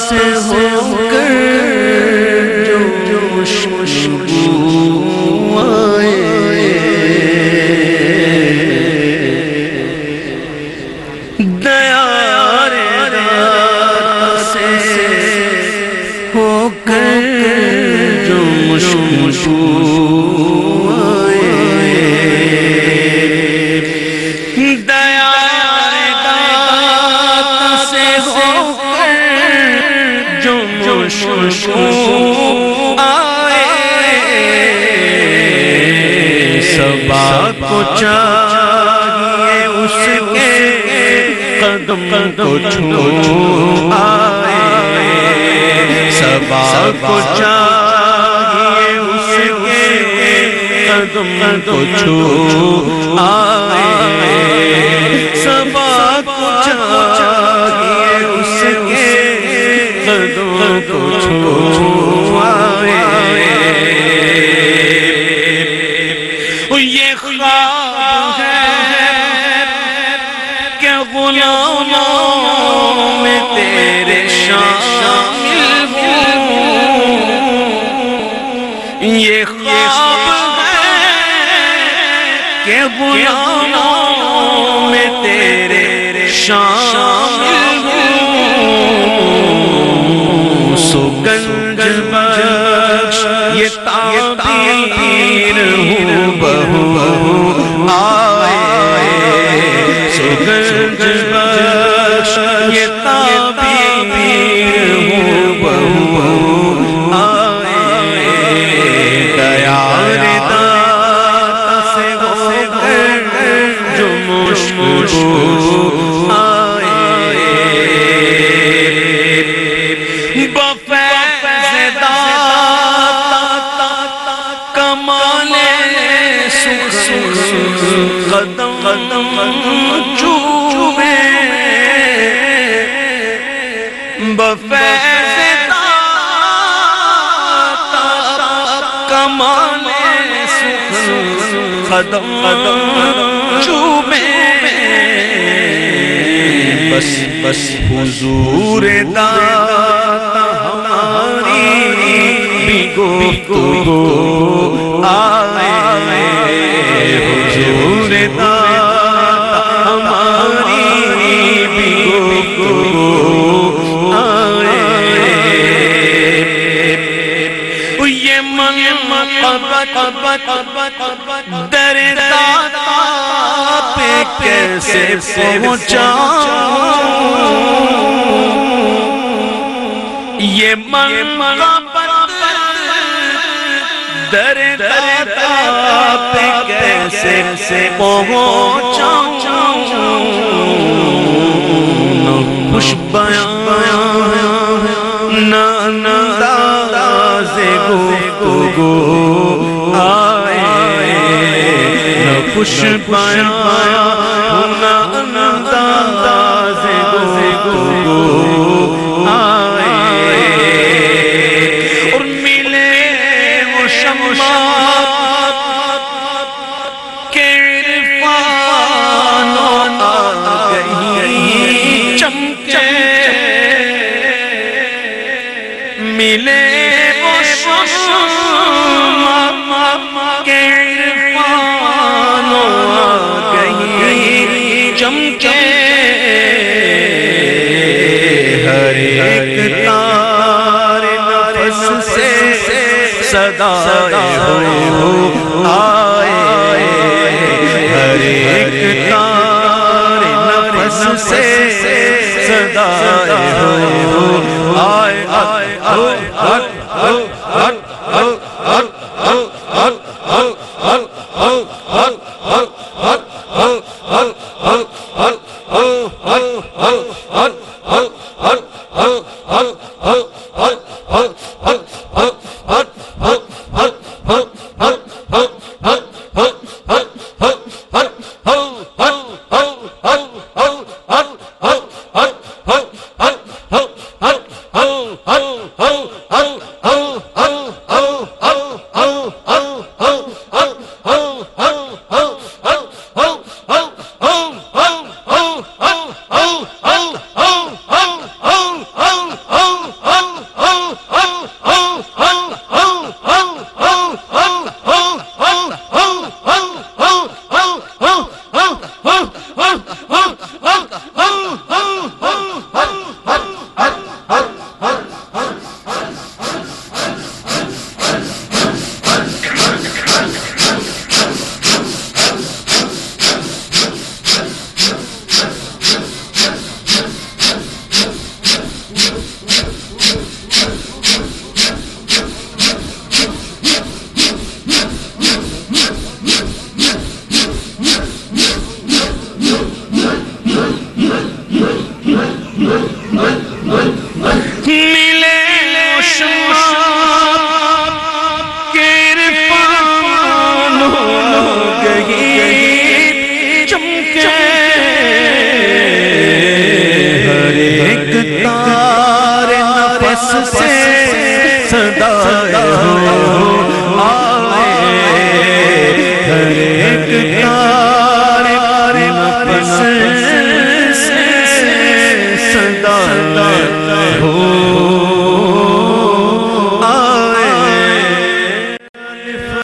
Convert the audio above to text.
سے ہو کر جو کو چاہیے، اس کے قدم کو چھو آئے۔ سبا کو چاہیے، اس کے قدم کو چھو آئے۔ سبا کو چاہیے غلاموں میں تیرے شامل ہوں۔ یہ خواب ہے کہ غلاموں میں تیرے شامل ہوں۔ سو گنج بخش، یہ تعبیر قدم قدم چوبے۔ بفیض داتا کمال قدم قدم چوبے۔ بس بس حضور داتا ہماری بھی گفتگو آئے۔ محبت در داتا پہ کیسے پہنچا یہ من محبت در داتا پہ کیسے سے پہنچا نہ خوش بیان خوش بیان نہ انداز گفتگو آئے اور ملے وہ شمات کے عرفان آ گئی چمچے ملے وہ شمات کے عرفان آ گئی چمچے ہر ایک تار نفس سے صدا ہو آئے ہر ایک تار نفس سے صدا ہو آئے آئے آئے آئے آئے Hut! ہو